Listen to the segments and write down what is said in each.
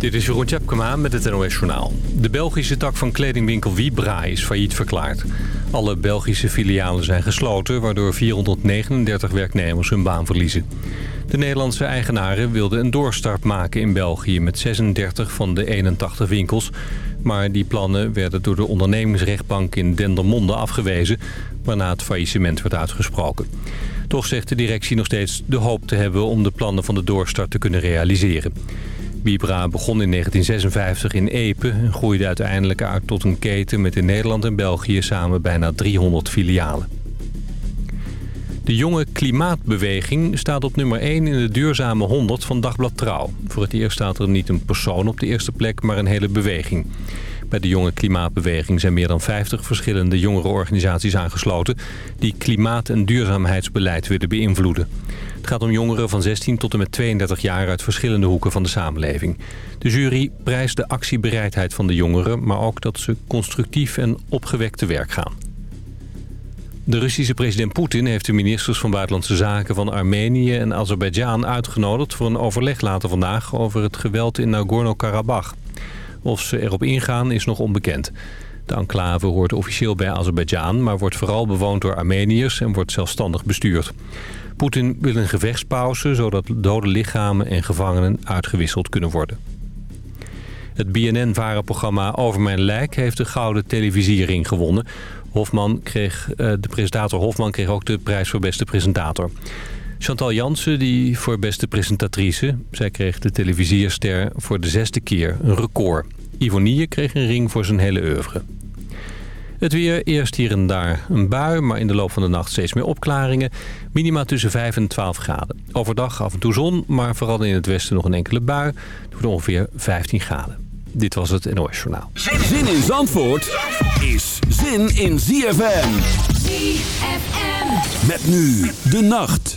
Dit is Jeroen Tjepkema met het NOS Journaal. De Belgische tak van kledingwinkel Vibra is failliet verklaard. Alle Belgische filialen zijn gesloten... waardoor 439 werknemers hun baan verliezen. De Nederlandse eigenaren wilden een doorstart maken in België... met 36 van de 81 winkels. Maar die plannen werden door de ondernemingsrechtbank in Dendermonde afgewezen... waarna het faillissement werd uitgesproken. Toch zegt de directie nog steeds de hoop te hebben... om de plannen van de doorstart te kunnen realiseren. Vibra begon in 1956 in Epe en groeide uiteindelijk uit tot een keten met in Nederland en België samen bijna 300 filialen. De jonge klimaatbeweging staat op nummer 1 in de duurzame 100 van Dagblad Trouw. Voor het eerst staat er niet een persoon op de eerste plek, maar een hele beweging. Bij de jonge klimaatbeweging zijn meer dan 50 verschillende jongerenorganisaties aangesloten... die klimaat- en duurzaamheidsbeleid willen beïnvloeden. Het gaat om jongeren van 16 tot en met 32 jaar uit verschillende hoeken van de samenleving. De jury prijst de actiebereidheid van de jongeren, maar ook dat ze constructief en opgewekt te werk gaan. De Russische president Poetin heeft de ministers van Buitenlandse Zaken van Armenië en Azerbeidzjan uitgenodigd voor een overleg later vandaag over het geweld in Nagorno-Karabakh. Of ze erop ingaan is nog onbekend. De enclave hoort officieel bij Azerbeidzjan, maar wordt vooral bewoond door Armeniërs en wordt zelfstandig bestuurd. Poetin wil een gevechtspauze, zodat dode lichamen en gevangenen uitgewisseld kunnen worden. Het BNN-varenprogramma Over Mijn Lijk heeft de gouden televisiering gewonnen. Hofman kreeg, eh, de presentator Hofman kreeg ook de prijs voor beste presentator. Chantal Jansen die voor beste presentatrice. Zij kreeg de televisierster voor de zesde keer een record. Ivonie kreeg een ring voor zijn hele oeuvre. Het weer, eerst hier en daar een bui, maar in de loop van de nacht steeds meer opklaringen. Minima tussen 5 en 12 graden. Overdag af en toe zon, maar vooral in het westen nog een enkele bui. Het wordt ongeveer 15 graden. Dit was het NOS Journaal. Zin in Zandvoort is zin in ZFM. ZFM. Met nu de nacht.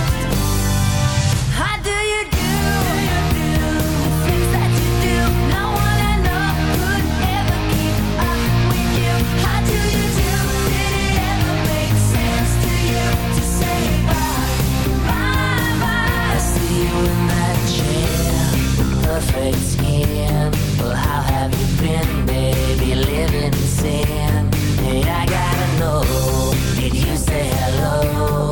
afraid skin. Well, how have you been, baby? Living in sin. Hey, I gotta know. Did you say hello?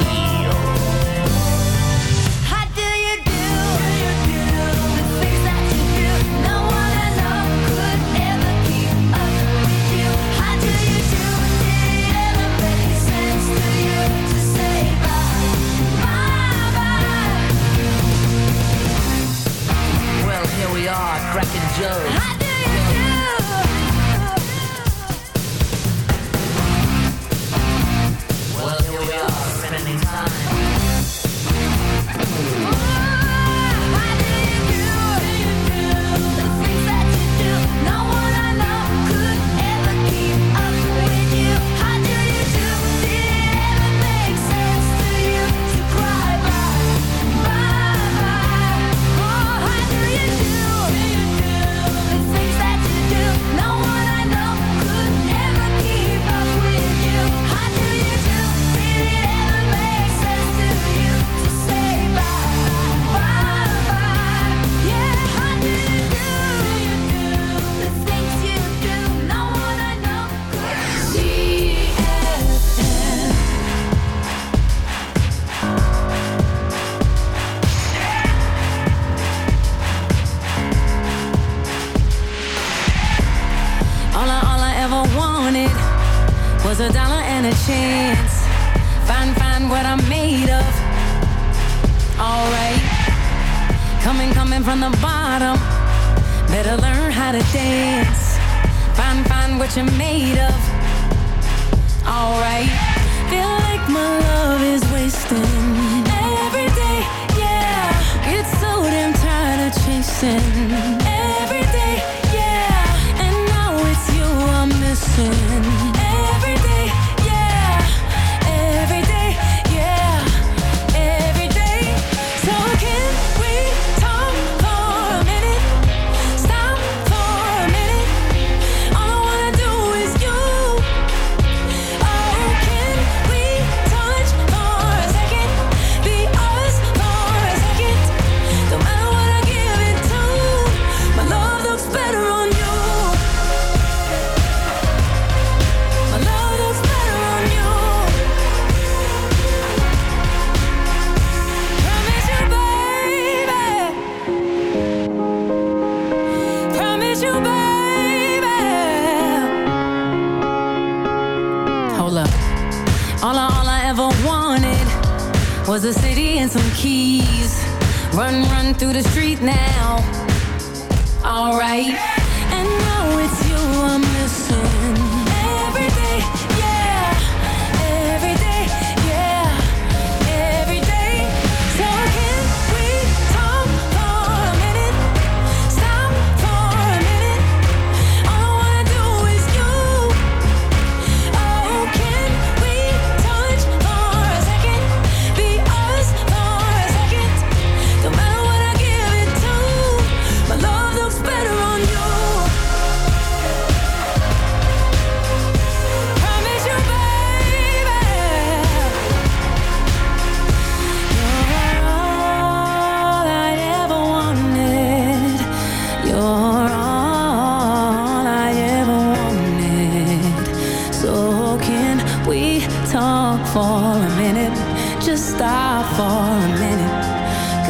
sin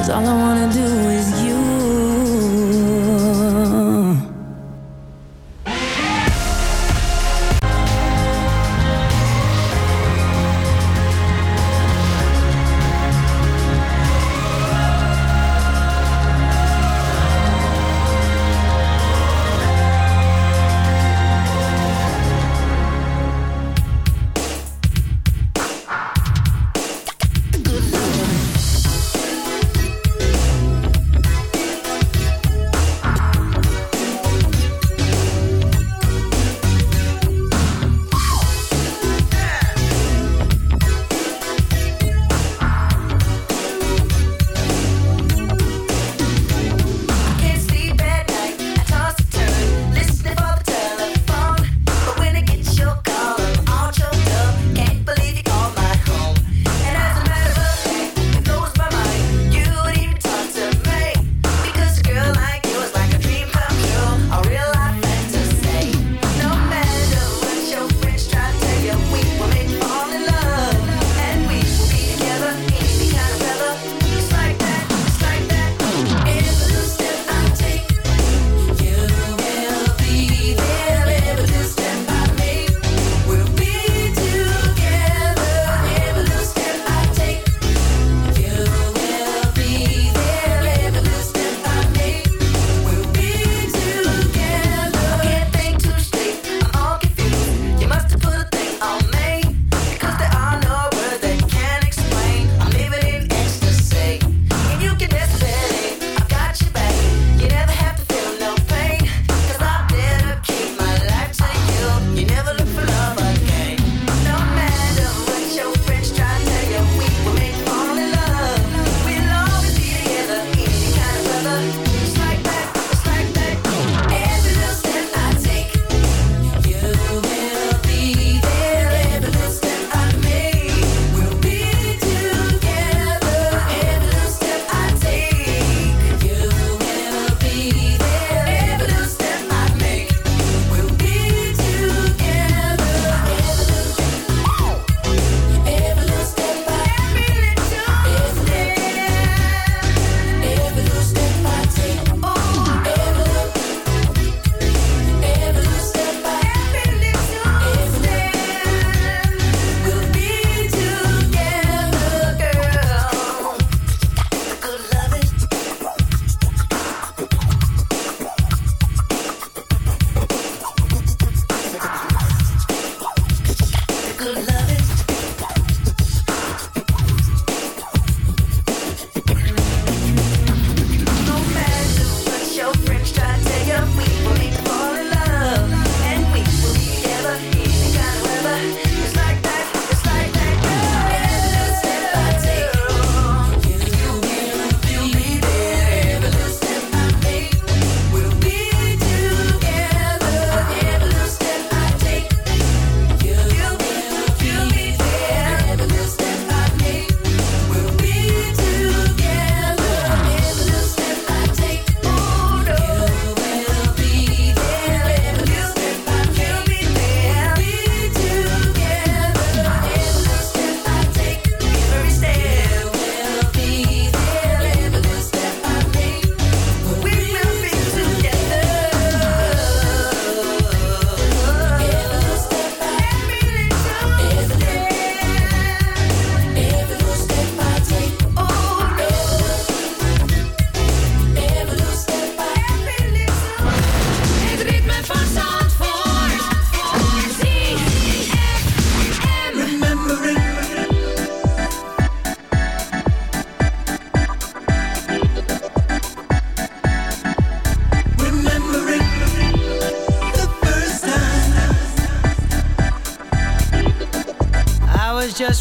Cause all I wanna do is you.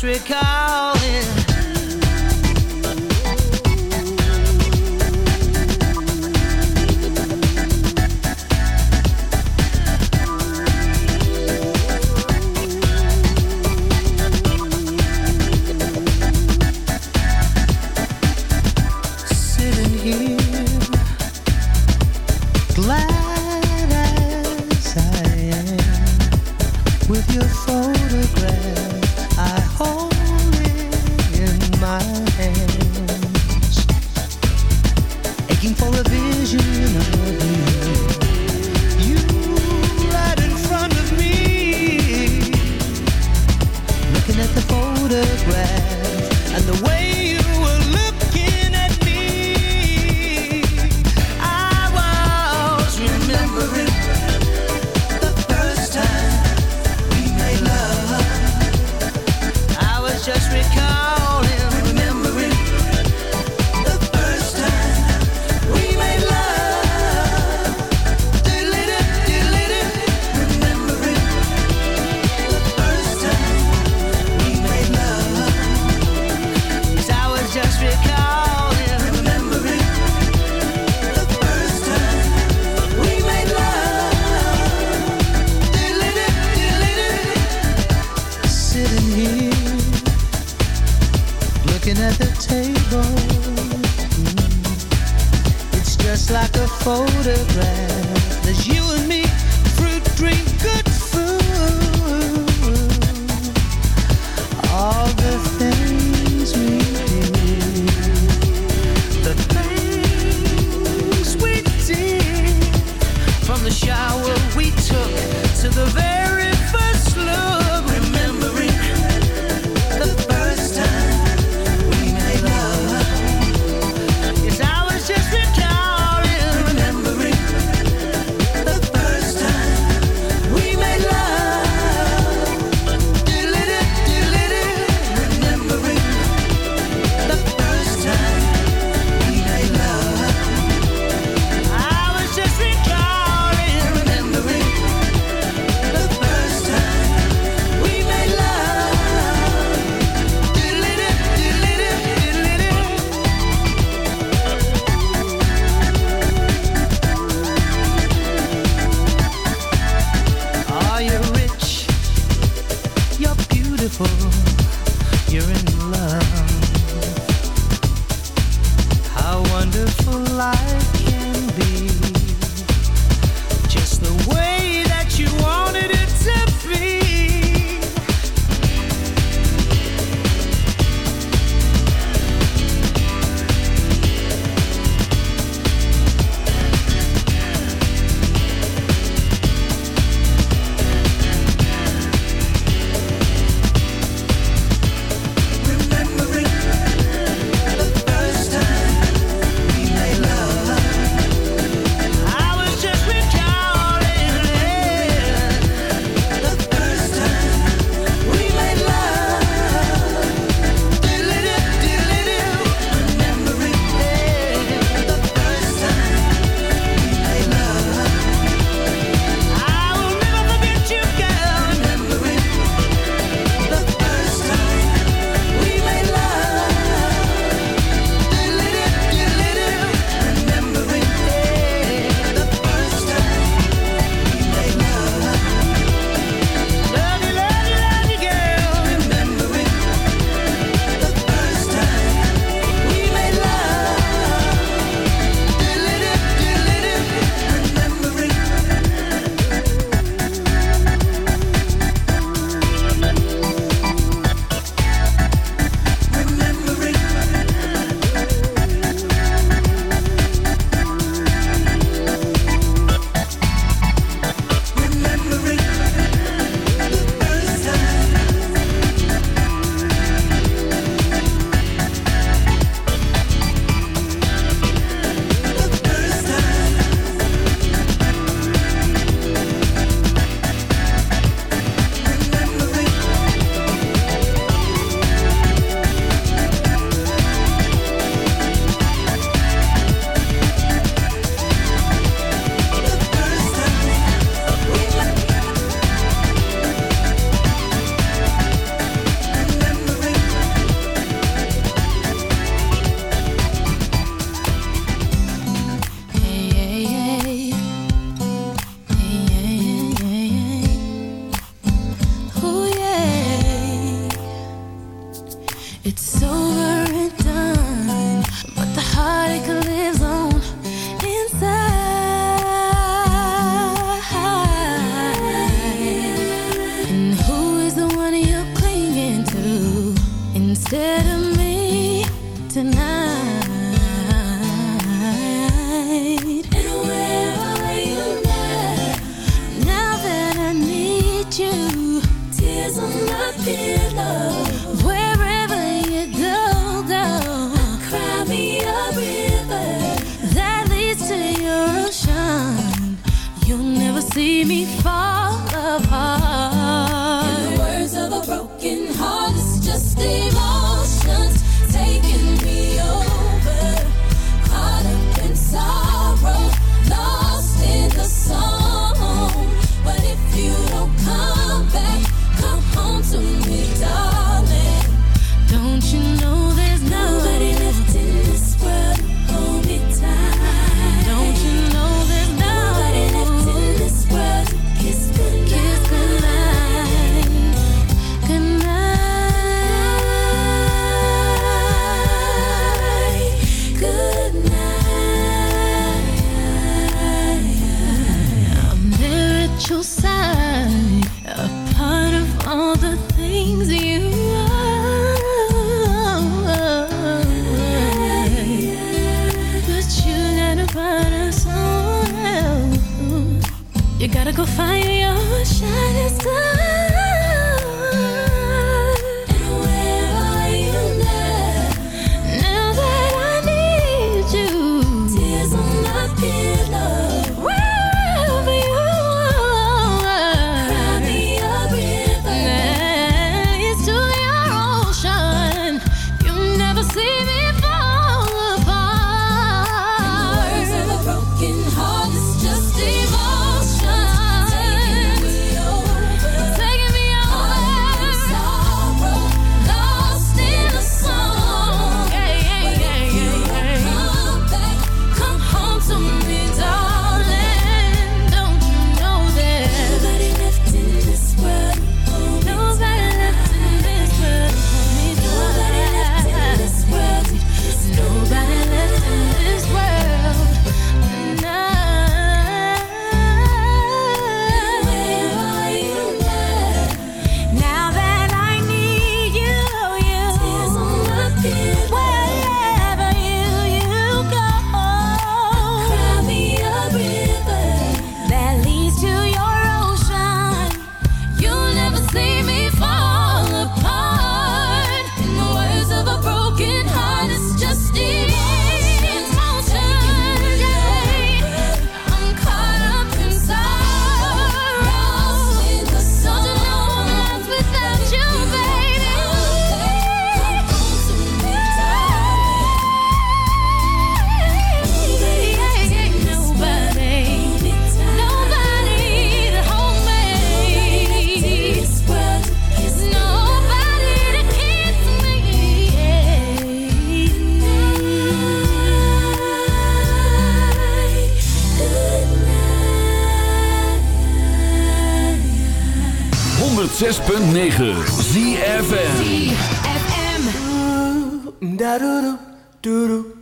disregard. find your shining star. 106.9 ZFM ZFM Ooh, da do do do do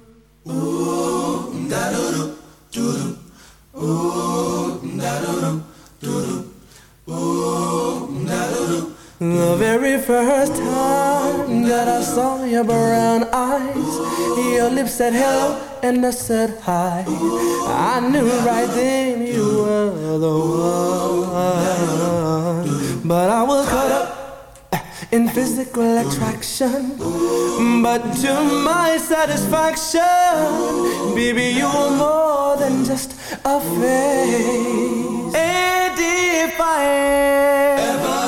The very first time that I saw your brown eyes Your lips said hello and I said hi. I knew right then you were the one. But I was in physical attraction. But to my satisfaction, baby, you are more than just a face. And ever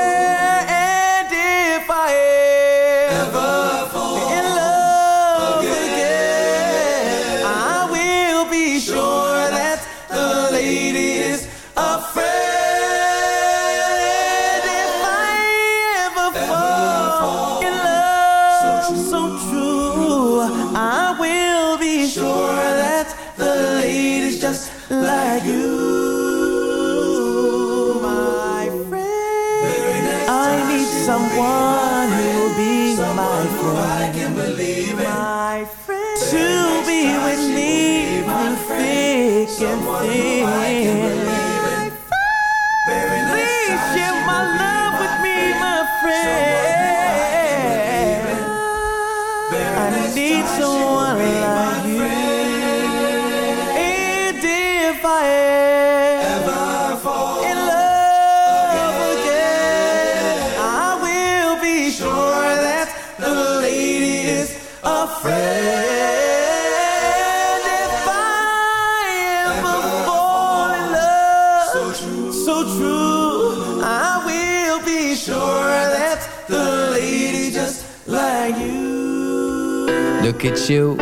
Look at you,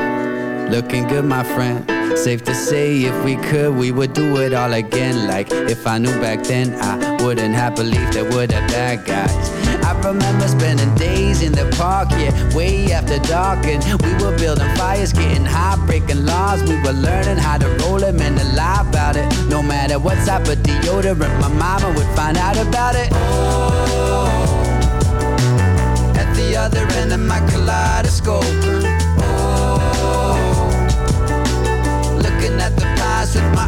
looking good, my friend. Safe to say, if we could, we would do it all again. Like if I knew back then, I wouldn't have believed there were the bad guys. I remember spending days in the park, yeah, way after dark, and we were building fires, getting high, breaking laws. We were learning how to roll them and to lie about it. No matter what type of deodorant, my mama would find out about it. Oh, At the other end of my kaleidoscope.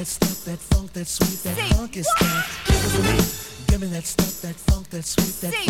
that stuff, that funk, that sweet, that funk is that. Give me. That stuff, that funk, that sweet, that Sing.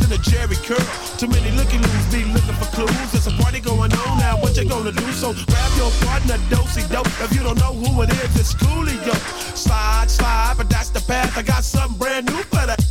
a Jerry curl. Too many looky loos be looking for clues. There's a party going on now, what you gonna do? So grab your partner, dosey dope. If you don't know who it is, it's Coolio. Slide, slide, but that's the path. I got something brand new for that.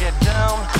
get down.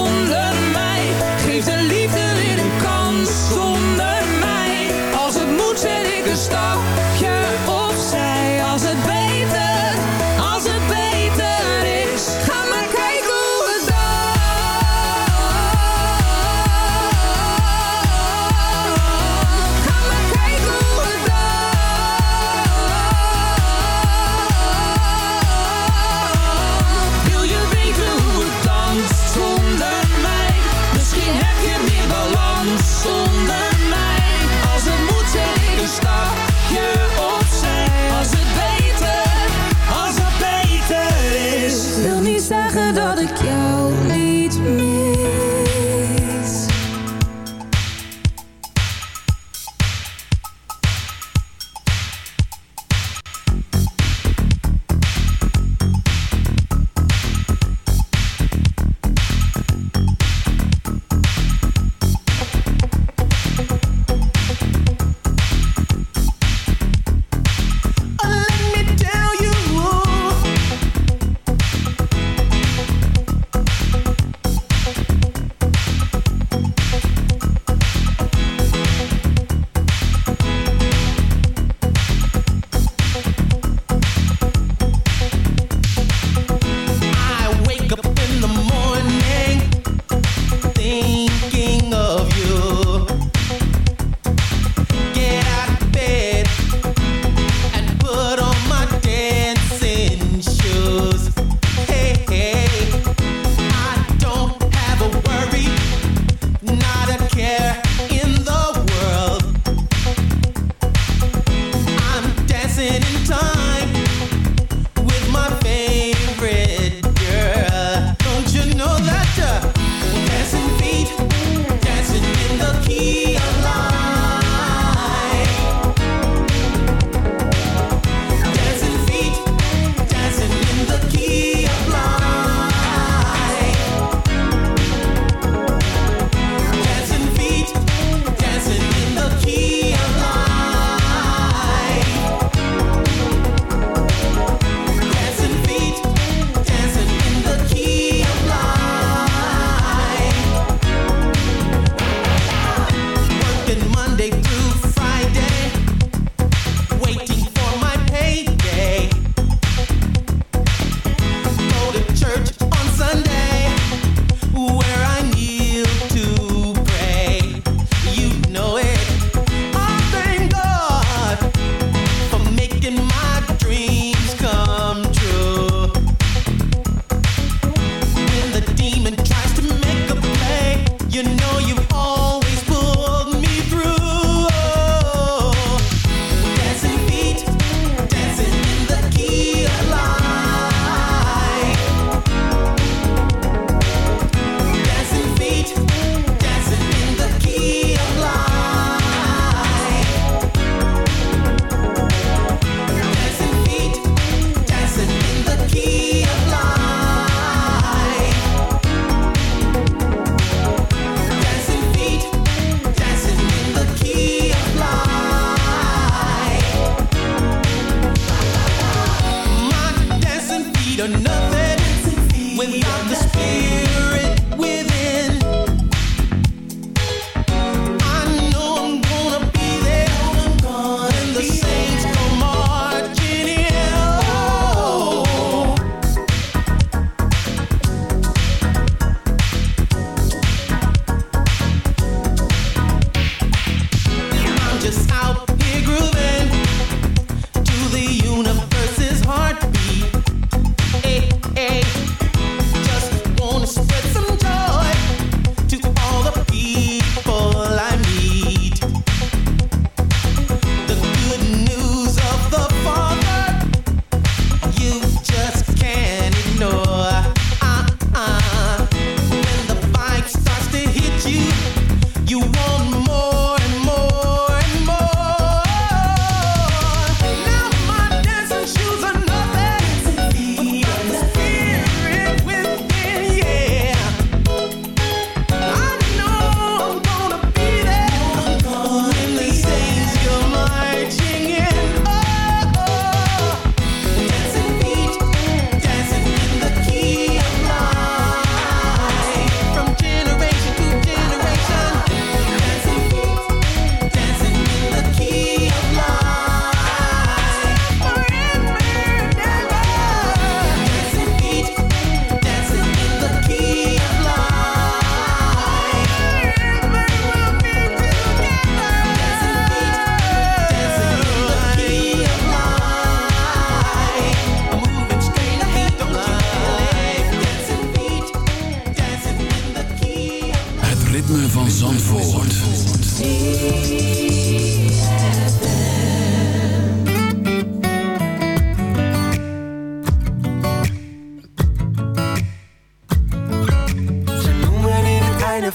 you know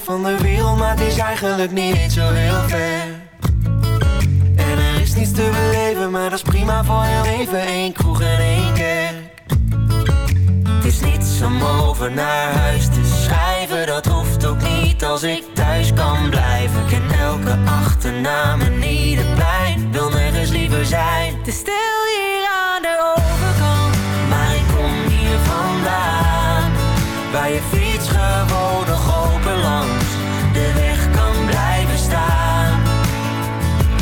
van de wereld, maar het is eigenlijk niet zo heel ver. En er is niets te beleven, maar dat is prima voor heel even. één kroeg en één kerk. Het is niets om over naar huis te schrijven, dat hoeft ook niet als ik ken elke achternaam en ieder plein, wil nergens liever zijn. Het is stil hier aan de overkant. Maar ik kom hier vandaan, waar je fiets gewoon nog open langs de weg kan blijven staan.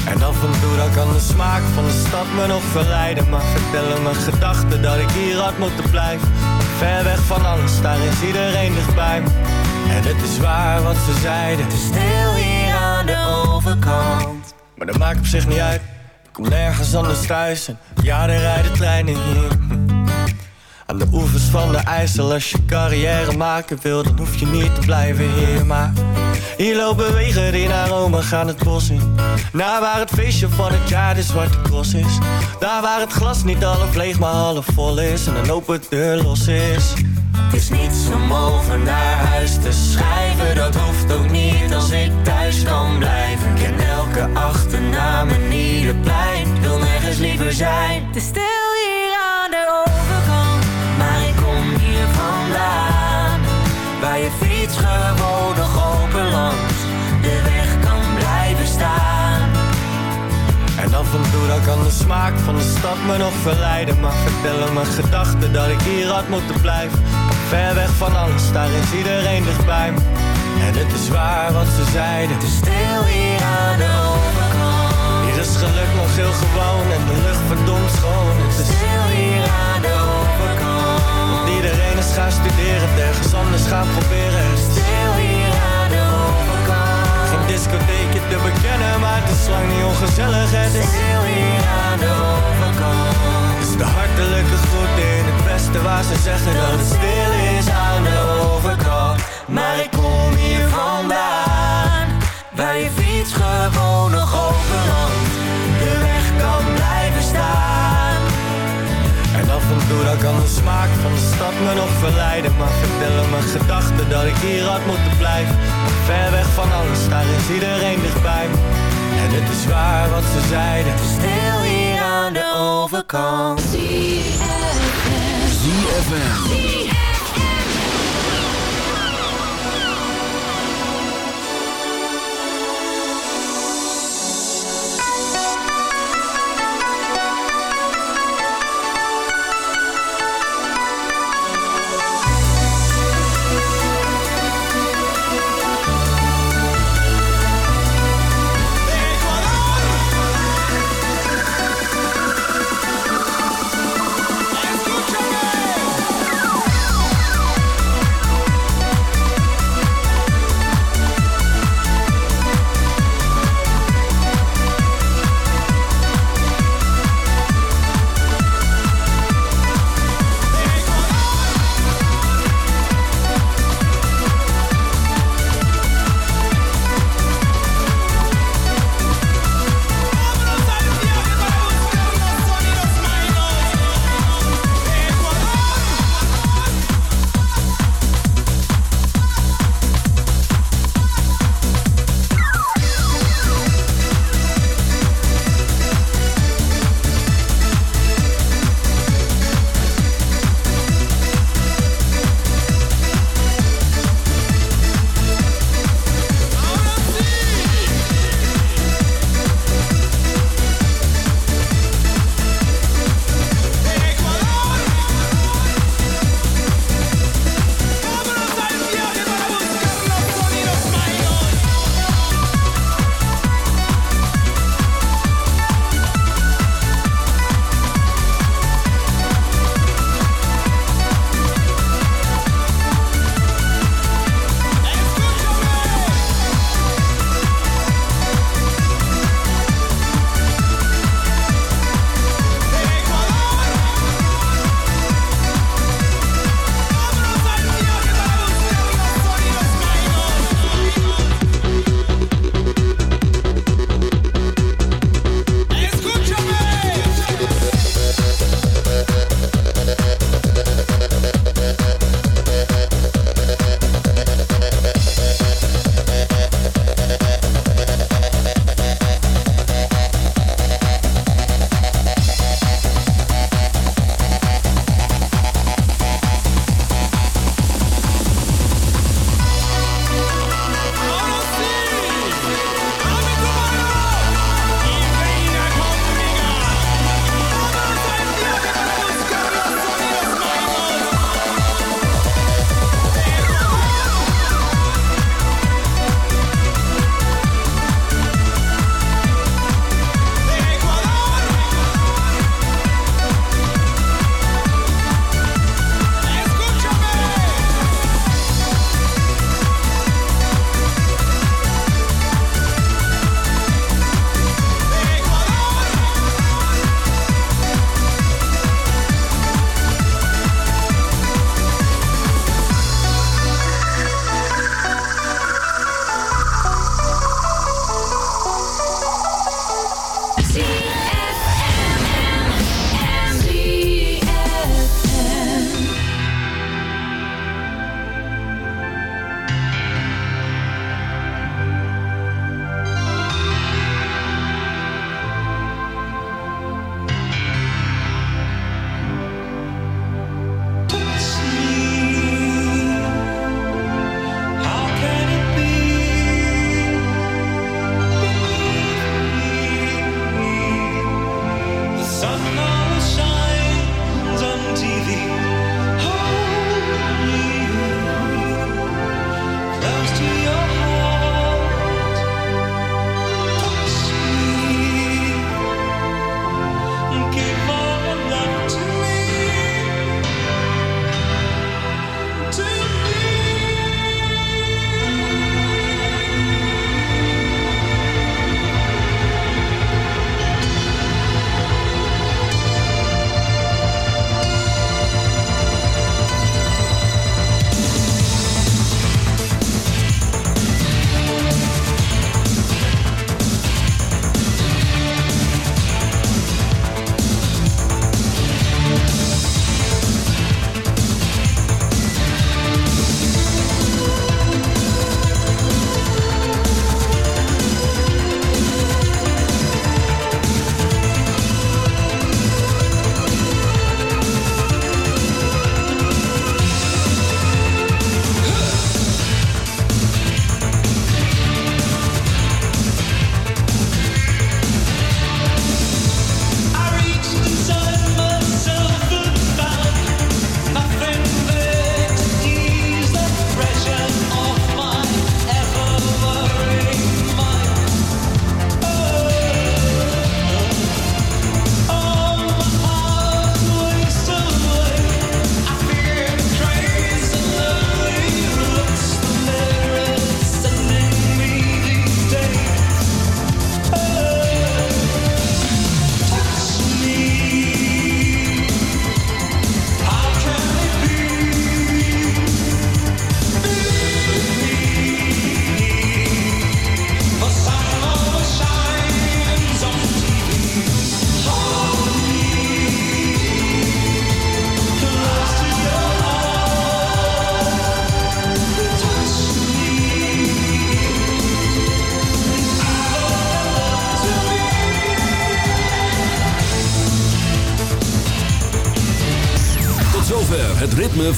En af en toe dan kan de smaak van de stad me nog verleiden Maar vertellen mijn gedachten dat ik hier had moeten blijven Ver weg van alles, daar is iedereen dichtbij me En het is waar wat ze zeiden Het is stil hier de overkant. Maar dat maakt op zich niet uit. Ik kom nergens anders thuis en ja, er rijden treinen hier. Aan de oevers van de IJssel Als je carrière maken wil, dan hoef je niet te blijven hier Maar hier lopen wegen die naar Rome gaan het bos in. Naar waar het feestje van het jaar de zwarte cross is. Daar waar het glas niet half leeg maar half vol is. En een open deur los is. Het is niets om over naar huis te schrijven, dat hoeft ook niet als ik thuis kan blijven. Ken elke achternaam en ieder plein, wil nergens liever zijn. Is stil hier aan de overkant. Maar ik kom hier vandaan, waar je fiets gewoon nog open langs de weg kan blijven staan. En af en toe dan kan de smaak van de stad me nog verleiden Maar vertellen mijn gedachten dat ik hier had moeten blijven Ver weg van alles, daar is iedereen dichtbij En het is waar wat ze zeiden Het is stil hier aan de overkant. Hier is geluk nog heel gewoon en de lucht verdomd schoon Het is Stil hier aan de overkant. Want iedereen is gaan studeren, ergens anders gaan proberen Het is Stil hier aan de overkant. geen discotheekje te bekennen, maar het is lang niet ongezellig Het is Stil hier aan de overkant. Is de hartelijke groet in het westen waar ze zeggen dat het stil is aan de overkant Maar ik kom hier vandaan, waar je fiets gewoon nog open langs de weg kan blijven staan. En af en toe dan kan de smaak van de stad me nog verleiden. Maar vertellen mijn gedachten dat ik hier had moeten blijven. Ver weg van alles, daar is iedereen dichtbij me. En het is waar wat ze zeiden. Stil hier aan de overkant. ZFM.